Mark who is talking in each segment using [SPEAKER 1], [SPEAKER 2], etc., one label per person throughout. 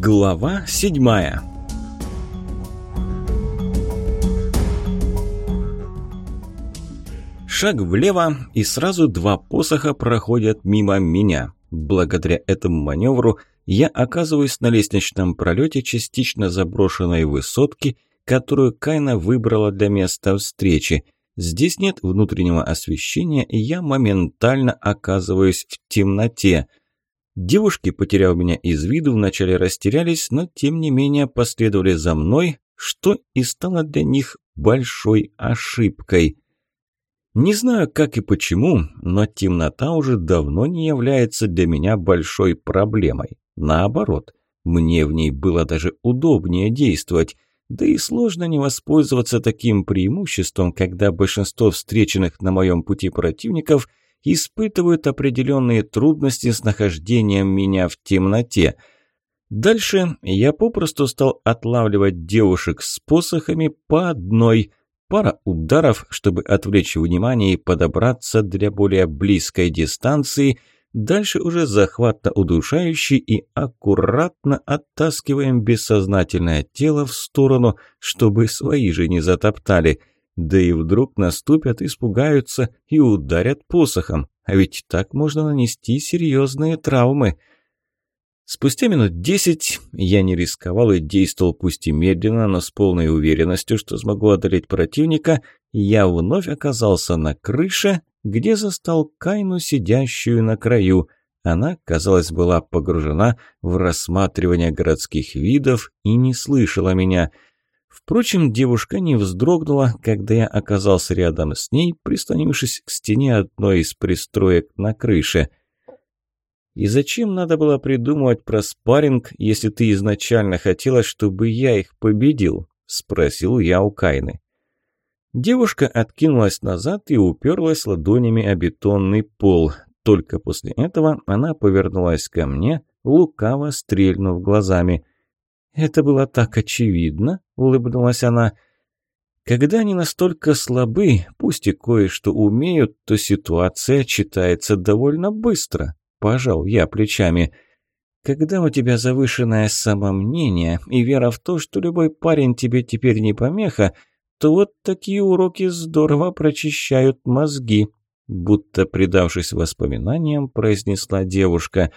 [SPEAKER 1] Глава седьмая Шаг влево, и сразу два посоха проходят мимо меня. Благодаря этому маневру я оказываюсь на лестничном пролете частично заброшенной высотки, которую Кайна выбрала для места встречи. Здесь нет внутреннего освещения, и я моментально оказываюсь в темноте. Девушки, потеряв меня из виду, вначале растерялись, но тем не менее последовали за мной, что и стало для них большой ошибкой. Не знаю, как и почему, но темнота уже давно не является для меня большой проблемой. Наоборот, мне в ней было даже удобнее действовать. Да и сложно не воспользоваться таким преимуществом, когда большинство встреченных на моем пути противников испытывают определенные трудности с нахождением меня в темноте. Дальше я попросту стал отлавливать девушек с посохами по одной, пара ударов, чтобы отвлечь внимание и подобраться для более близкой дистанции – Дальше уже захватно удушающий и аккуратно оттаскиваем бессознательное тело в сторону, чтобы свои же не затоптали. Да и вдруг наступят, испугаются и ударят посохом. А ведь так можно нанести серьезные травмы. Спустя минут десять я не рисковал и действовал пусть и медленно, но с полной уверенностью, что смогу одолеть противника, я вновь оказался на крыше где застал Кайну, сидящую на краю. Она, казалось, была погружена в рассматривание городских видов и не слышала меня. Впрочем, девушка не вздрогнула, когда я оказался рядом с ней, прислонившись к стене одной из пристроек на крыше. «И зачем надо было придумывать про спарринг, если ты изначально хотела, чтобы я их победил?» – спросил я у Кайны. Девушка откинулась назад и уперлась ладонями о бетонный пол. Только после этого она повернулась ко мне, лукаво стрельнув глазами. «Это было так очевидно», — улыбнулась она. «Когда они настолько слабы, пусть и кое-что умеют, то ситуация читается довольно быстро», — пожал я плечами. «Когда у тебя завышенное самомнение и вера в то, что любой парень тебе теперь не помеха, — то вот такие уроки здорово прочищают мозги», будто предавшись воспоминаниям, произнесла девушка.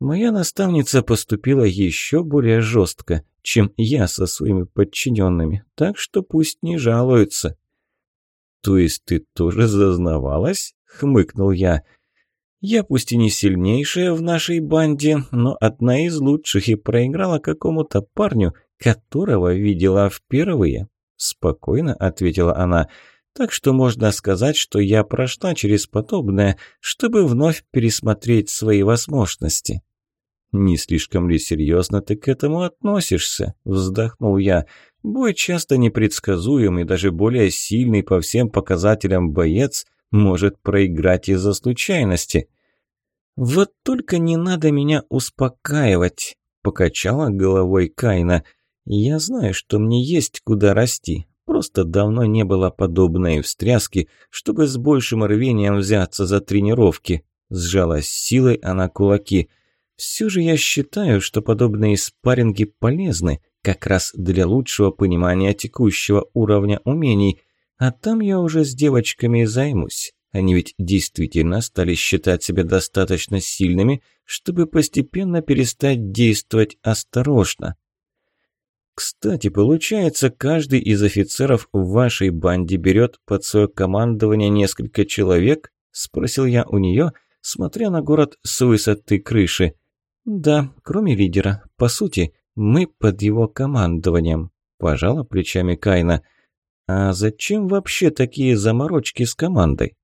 [SPEAKER 1] «Моя наставница поступила еще более жестко, чем я со своими подчиненными, так что пусть не жалуются». «То есть ты тоже зазнавалась?» — хмыкнул я. «Я пусть и не сильнейшая в нашей банде, но одна из лучших и проиграла какому-то парню, которого видела впервые. Спокойно ответила она. Так что можно сказать, что я прошла через подобное, чтобы вновь пересмотреть свои возможности. «Не слишком ли серьезно ты к этому относишься?» – вздохнул я. «Бой часто непредсказуем и даже более сильный по всем показателям боец может проиграть из-за случайности». «Вот только не надо меня успокаивать», – покачала головой Кайна. Я знаю, что мне есть куда расти. Просто давно не было подобной встряски, чтобы с большим рвением взяться за тренировки. Сжалась силой она кулаки. Все же я считаю, что подобные спарринги полезны, как раз для лучшего понимания текущего уровня умений. А там я уже с девочками займусь. Они ведь действительно стали считать себя достаточно сильными, чтобы постепенно перестать действовать осторожно. Кстати, получается, каждый из офицеров в вашей банде берет под свое командование несколько человек? Спросил я у нее, смотря на город с высоты крыши. Да, кроме лидера. По сути, мы под его командованием. Пожала плечами Кайна. А зачем вообще такие заморочки с командой?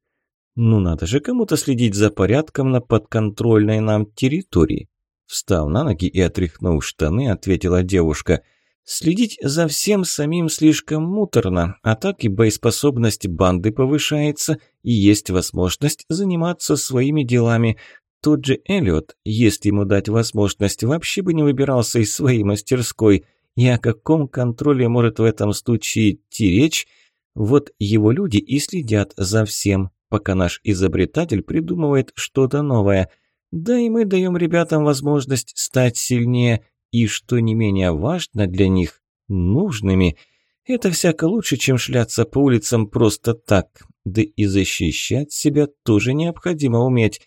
[SPEAKER 1] Ну надо же кому-то следить за порядком на подконтрольной нам территории. Встав на ноги и отряхнув штаны, ответила девушка – Следить за всем самим слишком муторно, а так и боеспособность банды повышается, и есть возможность заниматься своими делами. Тот же Эллиот, если ему дать возможность, вообще бы не выбирался из своей мастерской. И о каком контроле может в этом случае идти речь? Вот его люди и следят за всем, пока наш изобретатель придумывает что-то новое. Да и мы даем ребятам возможность стать сильнее – и, что не менее важно для них, нужными. Это всяко лучше, чем шляться по улицам просто так. Да и защищать себя тоже необходимо уметь.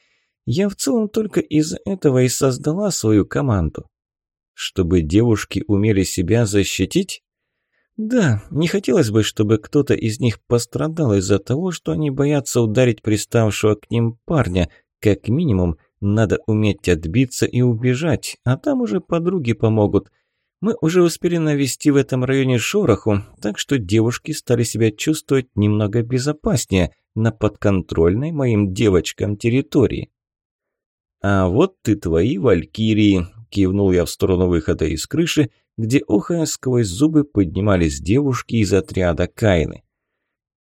[SPEAKER 1] Я в целом только из этого и создала свою команду. Чтобы девушки умели себя защитить? Да, не хотелось бы, чтобы кто-то из них пострадал из-за того, что они боятся ударить приставшего к ним парня. Как минимум, надо уметь отбиться и убежать, а там уже подруги помогут. Мы уже успели навести в этом районе шороху, так что девушки стали себя чувствовать немного безопаснее на подконтрольной моим девочкам территории. «А вот ты твои валькирии», – кивнул я в сторону выхода из крыши, где, охая сквозь зубы, поднимались девушки из отряда Кайны.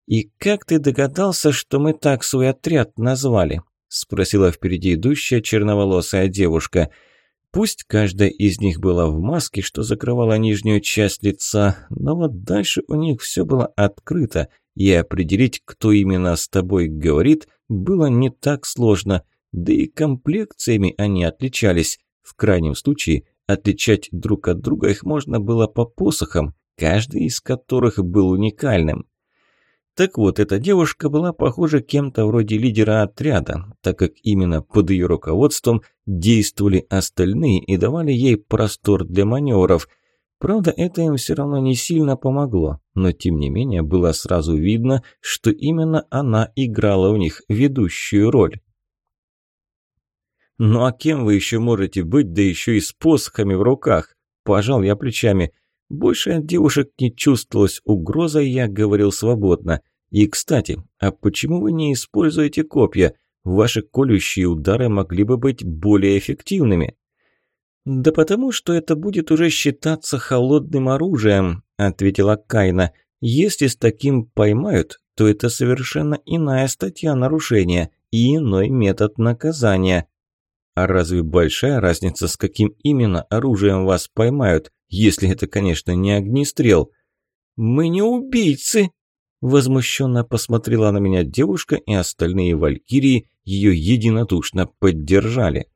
[SPEAKER 1] «И как ты догадался, что мы так свой отряд назвали?» – спросила впереди идущая черноволосая девушка. Пусть каждая из них была в маске, что закрывала нижнюю часть лица, но вот дальше у них все было открыто, и определить, кто именно с тобой говорит, было не так сложно, да и комплекциями они отличались. В крайнем случае, отличать друг от друга их можно было по посохам, каждый из которых был уникальным. Так вот, эта девушка была похожа кем-то вроде лидера отряда, так как именно под ее руководством действовали остальные и давали ей простор для маневров. Правда, это им все равно не сильно помогло, но тем не менее было сразу видно, что именно она играла у них ведущую роль. «Ну а кем вы еще можете быть, да еще и с посохами в руках?» Пожал я плечами – больше от девушек не чувствовалась угроза, я говорил свободно. И, кстати, а почему вы не используете копья? Ваши колющие удары могли бы быть более эффективными. «Да потому что это будет уже считаться холодным оружием», – ответила Кайна. «Если с таким поймают, то это совершенно иная статья нарушения и иной метод наказания». «А разве большая разница, с каким именно оружием вас поймают?» Если это, конечно, не огнестрел. «Мы не убийцы!» Возмущенно посмотрела на меня девушка, и остальные валькирии ее единодушно поддержали.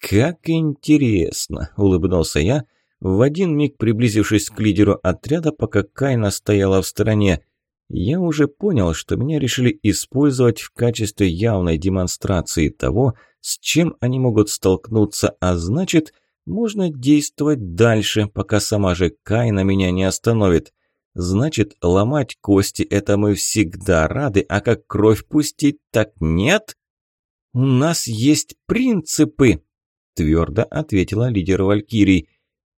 [SPEAKER 1] «Как интересно!» – улыбнулся я, в один миг приблизившись к лидеру отряда, пока Кайна стояла в стороне. Я уже понял, что меня решили использовать в качестве явной демонстрации того, с чем они могут столкнуться, а значит – можно действовать дальше, пока сама же Кайна меня не остановит. Значит, ломать кости – это мы всегда рады, а как кровь пустить, так нет? У нас есть принципы, твердо ответила лидер Валькирий.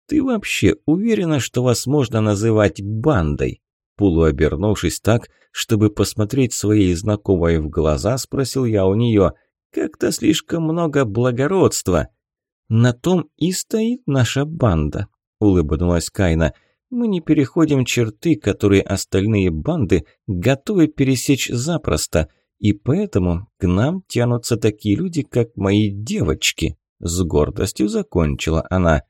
[SPEAKER 1] Ты вообще уверена, что вас можно называть бандой? Полуобернувшись так, чтобы посмотреть своей знакомой в глаза, спросил я у нее. Как-то слишком много благородства. «На том и стоит наша банда», – улыбнулась Кайна. «Мы не переходим черты, которые остальные банды готовы пересечь запросто, и поэтому к нам тянутся такие люди, как мои девочки», – с гордостью закончила она.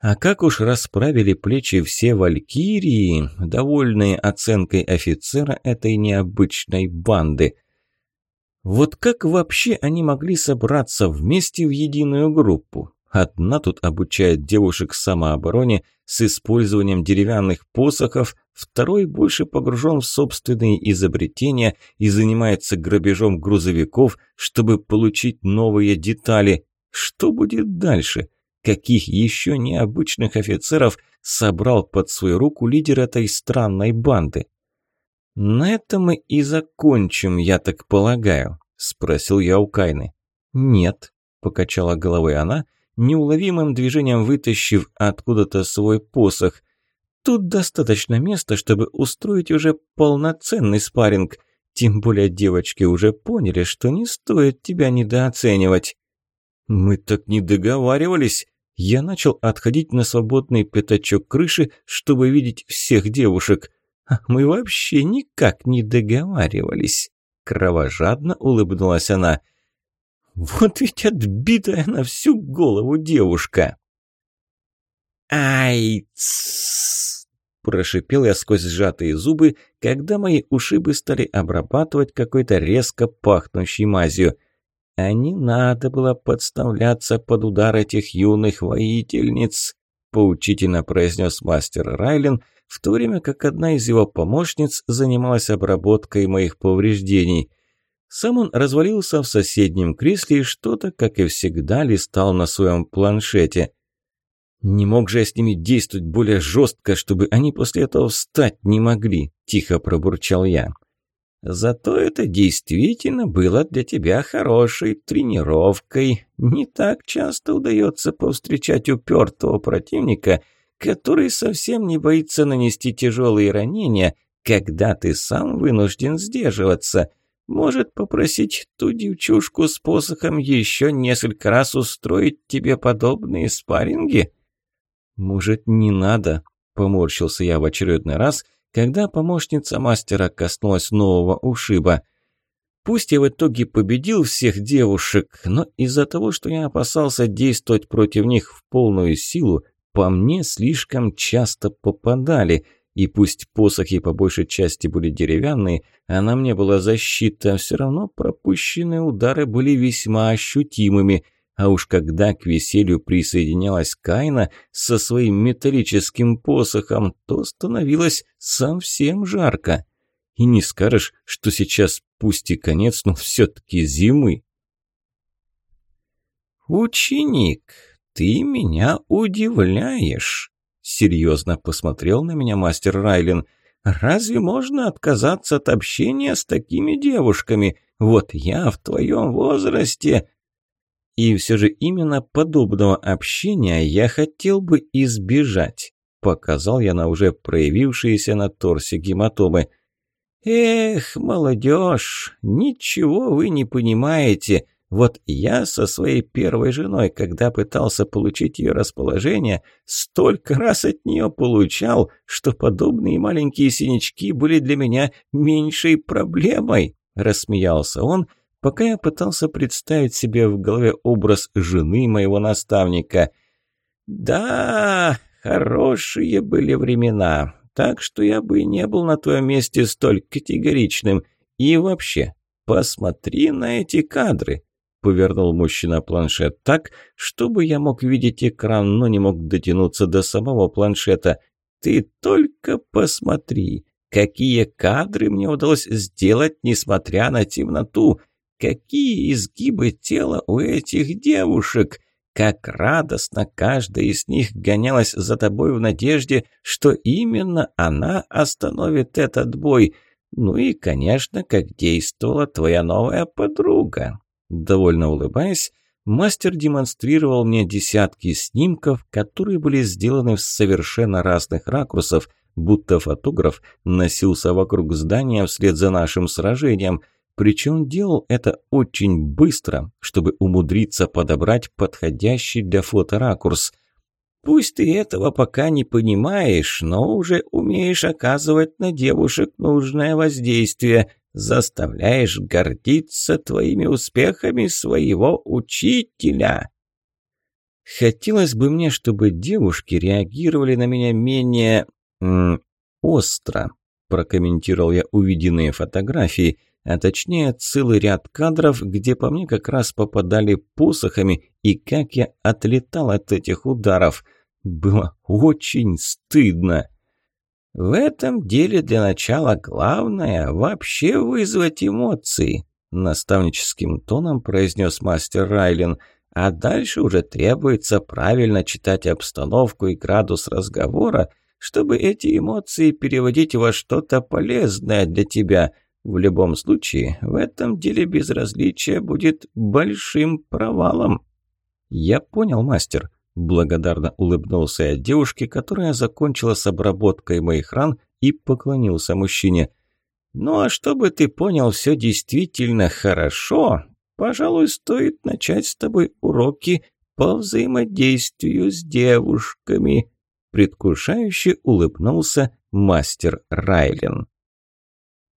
[SPEAKER 1] А как уж расправили плечи все валькирии, довольные оценкой офицера этой необычной банды – вот как вообще они могли собраться вместе в единую группу? Одна тут обучает девушек самообороне с использованием деревянных посохов, второй больше погружен в собственные изобретения и занимается грабежом грузовиков, чтобы получить новые детали. Что будет дальше? Каких еще необычных офицеров собрал под свою руку лидер этой странной банды? «На этом мы и закончим, я так полагаю», – спросил я у Кайны. «Нет», – покачала головой она, неуловимым движением вытащив откуда-то свой посох. «Тут достаточно места, чтобы устроить уже полноценный спарринг. Тем более девочки уже поняли, что не стоит тебя недооценивать». «Мы так не договаривались», я начал отходить на свободный пятачок крыши, чтобы видеть всех девушек. Мы вообще никак не договаривались. Кровожадно улыбнулась она. Вот ведь отбитая на всю голову девушка. Ай! Прошипел я сквозь сжатые зубы, когда мои ушибы стали обрабатывать какой-то резко пахнущей мазью. а не надо было подставляться под удар этих юных воительниц», поучительно произнес мастер Райлен, в то время как одна из его помощниц занималась обработкой моих повреждений. Сам он развалился в соседнем кресле и что-то, как и всегда, листал на своем планшете. «Не мог же я с ними действовать более жестко, чтобы они после этого встать не могли», – тихо пробурчал я. Зато это действительно было для тебя хорошей тренировкой. Не так часто удается повстречать упертого противника, который совсем не боится нанести тяжелые ранения, когда ты сам вынужден сдерживаться. Может попросить ту девчушку с посохом еще несколько раз устроить тебе подобные спарринги? Может, не надо? Поморщился я в очередной раз – когда помощница мастера коснулась нового ушиба. Пусть я в итоге победил всех девушек, но из-за того, что я опасался действовать против них в полную силу, по мне слишком часто попадали, и пусть посохи по большей части были деревянные, а на мне была защита, все равно пропущенные удары были весьма ощутимыми – а уж когда к веселью присоединялась Кайна со своим металлическим посохом, то становилось совсем жарко. И не скажешь, что сейчас пусть и конец, но все-таки зимы. «Ученик, ты меня удивляешь», — серьезно посмотрел на меня мастер Райлин. «Разве можно отказаться от общения с такими девушками? Вот я в твоем возрасте...» И все же именно подобного общения я хотел бы избежать. Показал я на уже проявившиеся на торсе гематомы. Эх, молодежь, ничего вы не понимаете. Вот я со своей первой женой, когда пытался получить ее расположение, столько раз от нее получал, что подобные маленькие синячки были для меня меньшей проблемой. Рассмеялся он, — пока я пытался представить себе в голове образ жены моего наставника. «Да, хорошие были времена, так что я бы не был на твоем месте столь категоричным. И вообще, посмотри на эти кадры». Повернул мужчина планшет так, чтобы я мог видеть экран, но не мог дотянуться до самого планшета. «Ты только посмотри, какие кадры мне удалось сделать, несмотря на темноту!» Какие изгибы тела у этих девушек! Как радостно каждая из них гонялась за тобой в надежде, что именно она остановит этот бой. Ну и, конечно, как действовала твоя новая подруга. Довольно улыбаясь, мастер демонстрировал мне десятки снимков, которые были сделаны в совершенно разных ракурсов, будто фотограф носился вокруг здания вслед за нашим сражением – причем делал это очень быстро, чтобы умудриться подобрать подходящий для фото ракурс. Пусть ты этого пока не понимаешь, но уже умеешь оказывать на девушек нужное воздействие, заставляешь гордиться твоими успехами своего учителя. Хотелось бы мне, чтобы девушки реагировали на меня менее... М остро, прокомментировал я увиденные фотографии – а точнее целый ряд кадров, где по мне как раз попадали посохами и как я отлетал от этих ударов. Было очень стыдно. В этом деле для начала главное вообще вызвать эмоции, наставническим тоном произнес мастер Райлен, а дальше уже требуется правильно читать обстановку и градус разговора, чтобы эти эмоции переводить во что-то полезное для тебя – в любом случае, в этом деле безразличие будет большим провалом. Я понял, мастер. Благодарно улыбнулся я девушке, которая закончила с обработкой моих ран и поклонился мужчине. «Ну а чтобы ты понял все действительно хорошо, пожалуй, стоит начать с тобой уроки по взаимодействию с девушками», предвкушающе улыбнулся мастер Райлен.